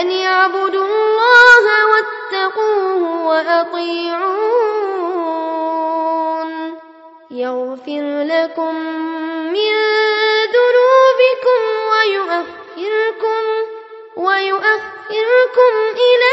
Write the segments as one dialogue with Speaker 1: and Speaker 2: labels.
Speaker 1: أن اعبدوا الله واتقوه وأطيعون. يغفر لكم من ذنوبكم ويؤخركم ويؤخركم إلى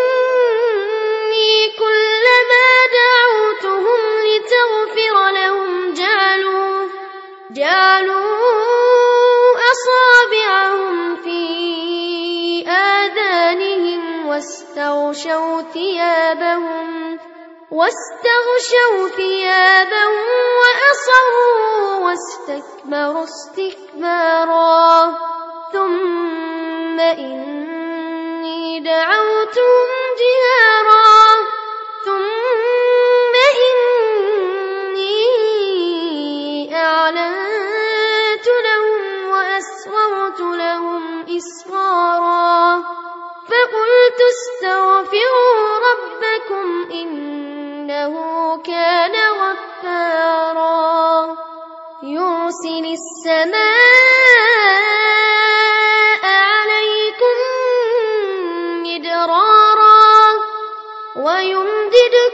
Speaker 1: واستغشوا ثيابهم وأصروا واستكبروا استكبارا. ثم إني دعوتهم جهارا.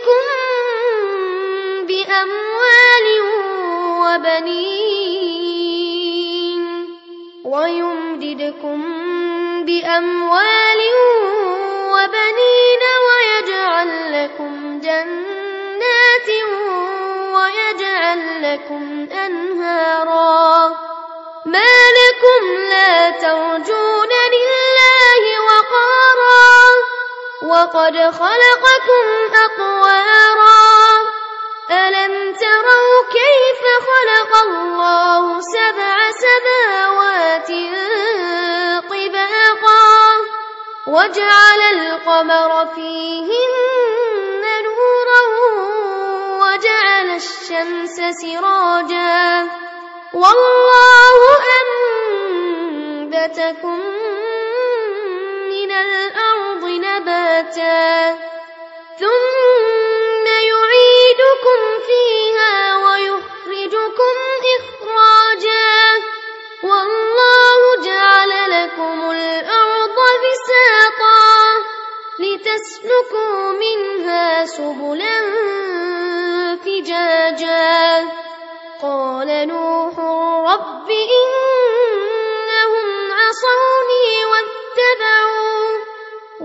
Speaker 1: ويمددكم بأموال وبنين ويمددكم بأموال وبنين ويجعل لكم جنات ويجعل لكم أنهارا ما لكم لا ترجون لله وقارا وقد خلقكم أطوارا وجعل القمر فيهن نورا وجعل الشمس سراجا والله أنبتكم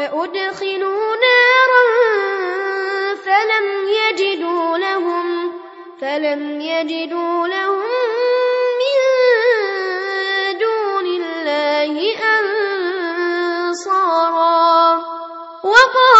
Speaker 1: فأدخلوا نارا فلم يجدوا لهم فلم يجدوا لهم من دون الله أنصارا. وقال